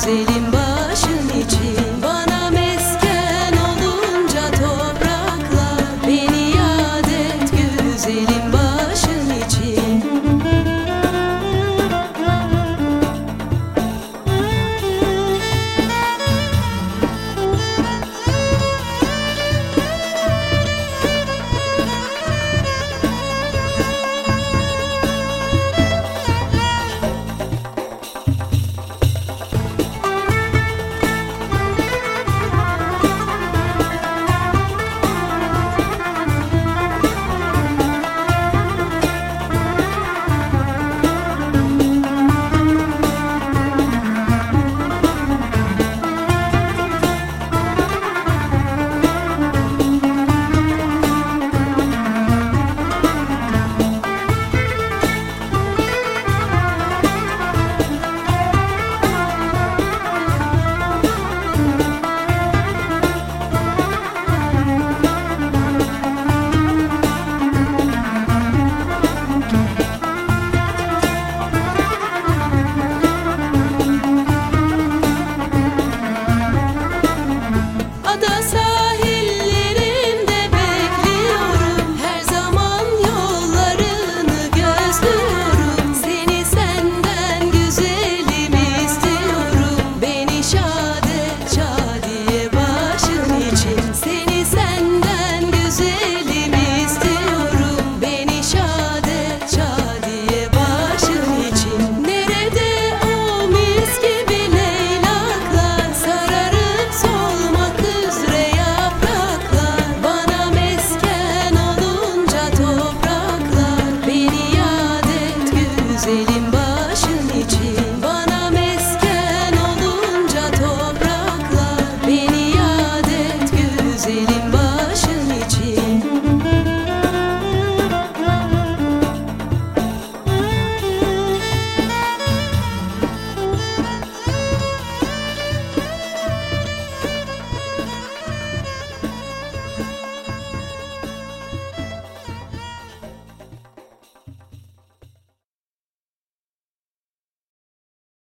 güzelim